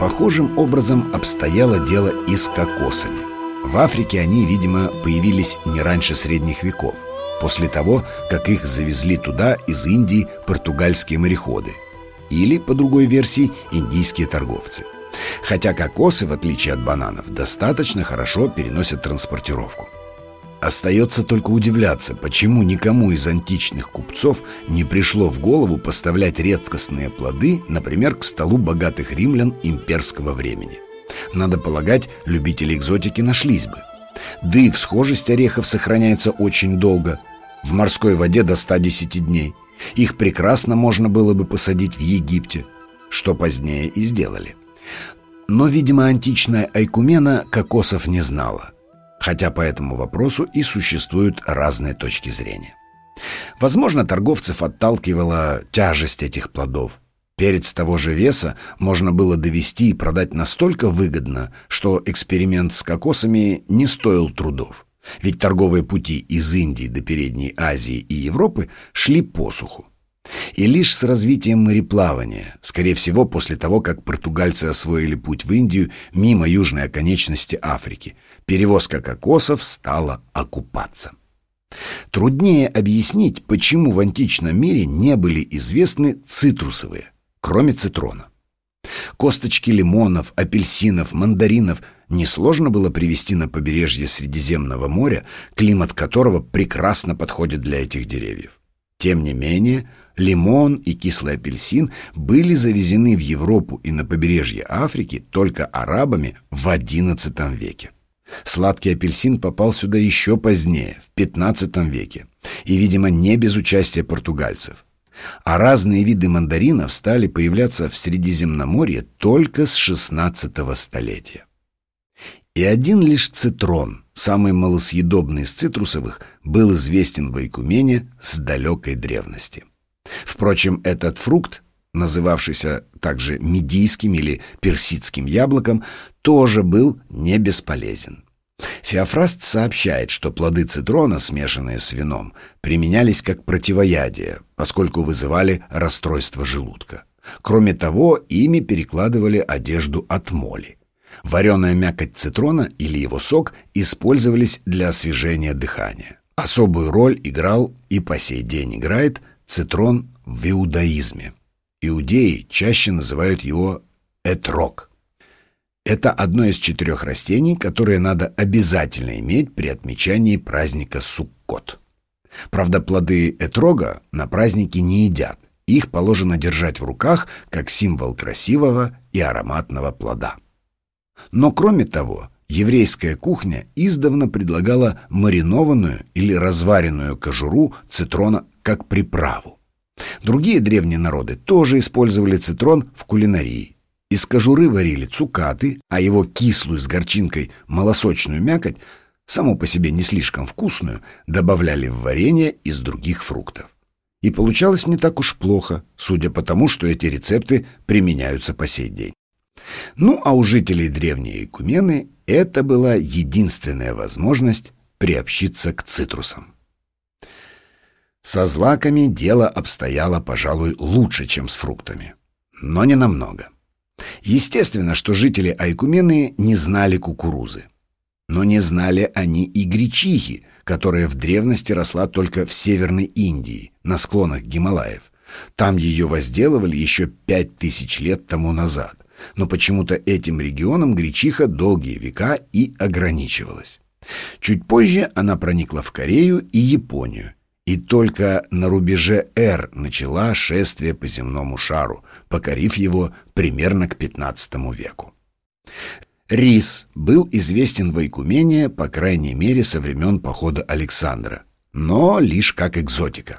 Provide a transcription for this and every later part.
Похожим образом обстояло дело и с кокосами. В Африке они, видимо, появились не раньше средних веков, после того, как их завезли туда из Индии португальские мореходы или, по другой версии, индийские торговцы. Хотя кокосы, в отличие от бананов, достаточно хорошо переносят транспортировку. Остается только удивляться, почему никому из античных купцов не пришло в голову поставлять редкостные плоды, например, к столу богатых римлян имперского времени. Надо полагать, любители экзотики нашлись бы. Да и всхожесть орехов сохраняется очень долго, в морской воде до 110 дней. Их прекрасно можно было бы посадить в Египте, что позднее и сделали. Но, видимо, античная Айкумена кокосов не знала – хотя по этому вопросу и существуют разные точки зрения. Возможно, торговцев отталкивала тяжесть этих плодов. Перец того же веса можно было довести и продать настолько выгодно, что эксперимент с кокосами не стоил трудов. Ведь торговые пути из Индии до Передней Азии и Европы шли по суху. И лишь с развитием мореплавания, скорее всего, после того, как португальцы освоили путь в Индию мимо южной оконечности Африки, перевозка кокосов стала окупаться. Труднее объяснить, почему в античном мире не были известны цитрусовые, кроме цитрона. Косточки лимонов, апельсинов, мандаринов несложно было привезти на побережье Средиземного моря, климат которого прекрасно подходит для этих деревьев. Тем не менее, лимон и кислый апельсин были завезены в Европу и на побережье Африки только арабами в XI веке. Сладкий апельсин попал сюда еще позднее, в 15 веке, и, видимо, не без участия португальцев. А разные виды мандаринов стали появляться в Средиземноморье только с 16 столетия. И один лишь цитрон, самый малосъедобный из цитрусовых, был известен в Айкумене с далекой древности. Впрочем, этот фрукт называвшийся также медийским или персидским яблоком, тоже был не бесполезен. Феофраст сообщает, что плоды цитрона, смешанные с вином, применялись как противоядие, поскольку вызывали расстройство желудка. Кроме того, ими перекладывали одежду от моли. Вареная мякоть цитрона или его сок использовались для освежения дыхания. Особую роль играл и по сей день играет цитрон в иудаизме. Иудеи чаще называют его этрог. Это одно из четырех растений, которые надо обязательно иметь при отмечании праздника Суккот. Правда, плоды этрога на празднике не едят. Их положено держать в руках как символ красивого и ароматного плода. Но кроме того, еврейская кухня издавна предлагала маринованную или разваренную кожуру цитрона как приправу. Другие древние народы тоже использовали цитрон в кулинарии. Из кожуры варили цукаты, а его кислую с горчинкой малосочную мякоть, само по себе не слишком вкусную, добавляли в варенье из других фруктов. И получалось не так уж плохо, судя по тому, что эти рецепты применяются по сей день. Ну, а у жителей древней Икумены это была единственная возможность приобщиться к цитрусам. Со злаками дело обстояло, пожалуй, лучше, чем с фруктами. Но не намного. Естественно, что жители Айкумены не знали кукурузы. Но не знали они и гречихи, которая в древности росла только в Северной Индии, на склонах Гималаев. Там ее возделывали еще пять тысяч лет тому назад. Но почему-то этим регионом гречиха долгие века и ограничивалась. Чуть позже она проникла в Корею и Японию и только на рубеже Р начала шествие по земному шару, покорив его примерно к XV веку. Рис был известен в Айкумене, по крайней мере, со времен похода Александра, но лишь как экзотика.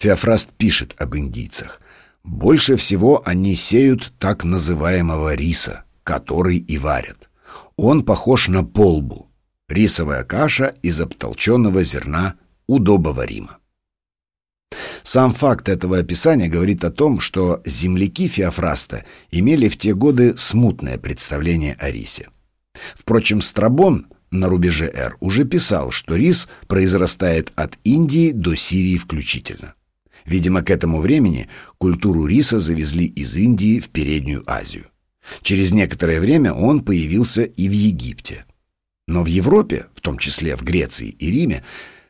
Феофраст пишет об индийцах. Больше всего они сеют так называемого риса, который и варят. Он похож на полбу. Рисовая каша из обтолченного зерна удобоваримо. Сам факт этого описания говорит о том, что земляки Феофраста имели в те годы смутное представление о рисе. Впрочем, Страбон на рубеже Р уже писал, что рис произрастает от Индии до Сирии включительно. Видимо, к этому времени культуру риса завезли из Индии в Переднюю Азию. Через некоторое время он появился и в Египте. Но в Европе, в том числе в Греции и Риме,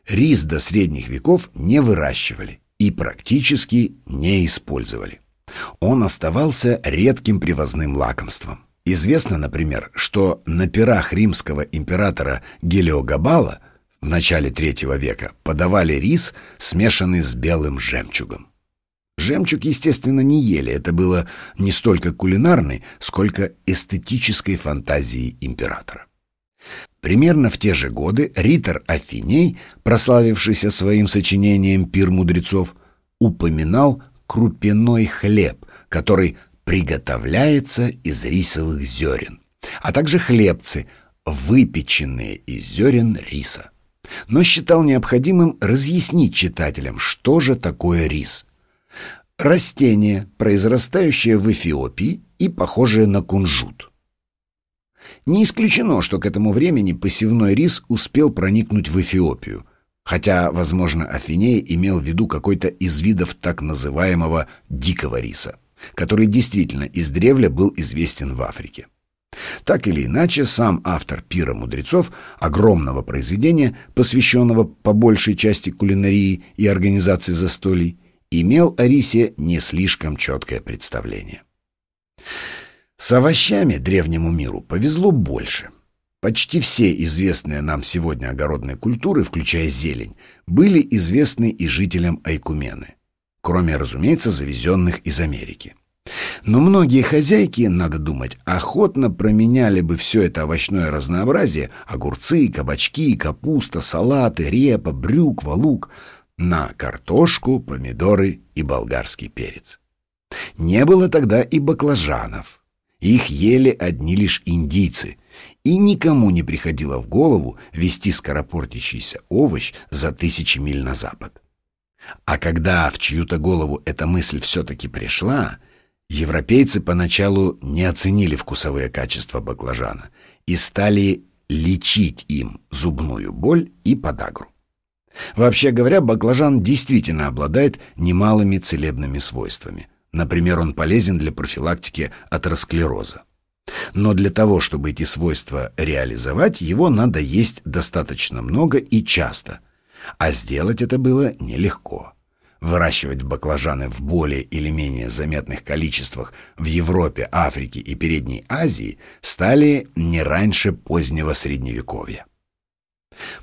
рис до средних веков не выращивали и практически не использовали. Он оставался редким привозным лакомством. Известно, например, что на пирах римского императора Гелиогабала в начале третьего века подавали рис, смешанный с белым жемчугом. Жемчуг, естественно, не ели. Это было не столько кулинарной, сколько эстетической фантазией императора. Примерно в те же годы Ритор Афиней, прославившийся своим сочинением «Пир мудрецов», упоминал крупяной хлеб, который приготовляется из рисовых зерен, а также хлебцы, выпеченные из зерен риса. Но считал необходимым разъяснить читателям, что же такое рис. Растение, произрастающее в Эфиопии и похожее на кунжут. Не исключено, что к этому времени посевной рис успел проникнуть в Эфиопию, хотя, возможно, Афиней имел в виду какой-то из видов так называемого «дикого риса» который действительно издревле был известен в Африке. Так или иначе, сам автор «Пира мудрецов», огромного произведения, посвященного по большей части кулинарии и организации застолий, имел о рисе не слишком четкое представление. С овощами древнему миру повезло больше. Почти все известные нам сегодня огородные культуры, включая зелень, были известны и жителям Айкумены – кроме, разумеется, завезенных из Америки. Но многие хозяйки, надо думать, охотно променяли бы все это овощное разнообразие — огурцы, кабачки, капуста, салаты, репа, брюква, лук — на картошку, помидоры и болгарский перец. Не было тогда и баклажанов. Их ели одни лишь индийцы, и никому не приходило в голову вести скоропортящийся овощ за тысячи миль на запад. А когда в чью-то голову эта мысль все-таки пришла, европейцы поначалу не оценили вкусовые качества баклажана и стали лечить им зубную боль и подагру. Вообще говоря, баклажан действительно обладает немалыми целебными свойствами. Например, он полезен для профилактики атеросклероза. Но для того, чтобы эти свойства реализовать, его надо есть достаточно много и часто – а сделать это было нелегко. Выращивать баклажаны в более или менее заметных количествах в Европе, Африке и Передней Азии стали не раньше позднего Средневековья.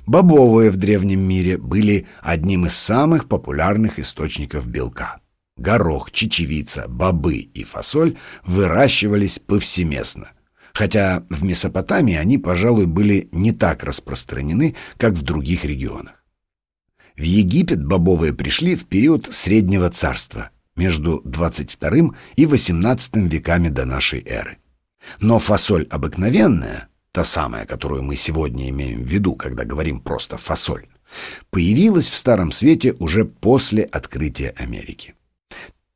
Бобовые в древнем мире были одним из самых популярных источников белка. Горох, чечевица, бобы и фасоль выращивались повсеместно, хотя в Месопотамии они, пожалуй, были не так распространены, как в других регионах. В Египет бобовые пришли в период Среднего Царства, между 22 и 18 веками до нашей эры. Но фасоль обыкновенная, та самая, которую мы сегодня имеем в виду, когда говорим просто фасоль, появилась в Старом Свете уже после открытия Америки.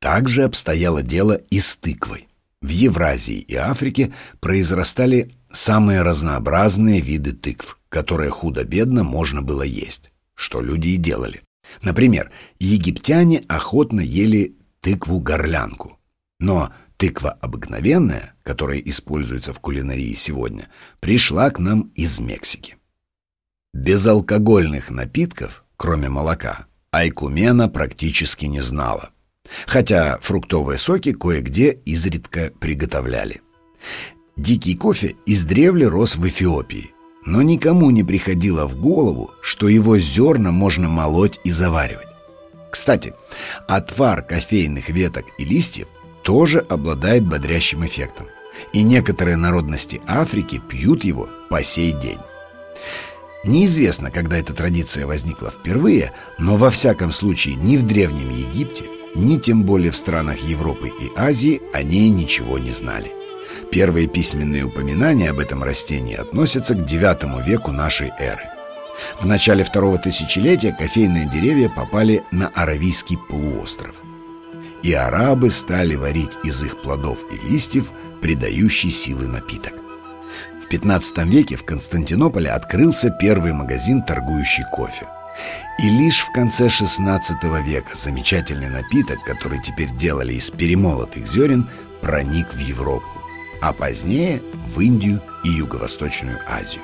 Также обстояло дело и с тыквой. В Евразии и Африке произрастали самые разнообразные виды тыкв, которые худо-бедно можно было есть что люди и делали. Например, египтяне охотно ели тыкву-горлянку. Но тыква обыкновенная, которая используется в кулинарии сегодня, пришла к нам из Мексики. Безалкогольных напитков, кроме молока, Айкумена практически не знала. Хотя фруктовые соки кое-где изредка приготовляли. Дикий кофе издревле рос в Эфиопии, но никому не приходило в голову, что его зерна можно молоть и заваривать. Кстати, отвар кофейных веток и листьев тоже обладает бодрящим эффектом, и некоторые народности Африки пьют его по сей день. Неизвестно, когда эта традиция возникла впервые, но во всяком случае ни в Древнем Египте, ни тем более в странах Европы и Азии о ней ничего не знали. Первые письменные упоминания об этом растении относятся к IX веку нашей эры. В начале второго тысячелетия кофейные деревья попали на Аравийский полуостров. И арабы стали варить из их плодов и листьев придающий силы напиток. В 15 веке в Константинополе открылся первый магазин, торгующий кофе. И лишь в конце 16 века замечательный напиток, который теперь делали из перемолотых зерен, проник в Европу а позднее в Индию и Юго-Восточную Азию.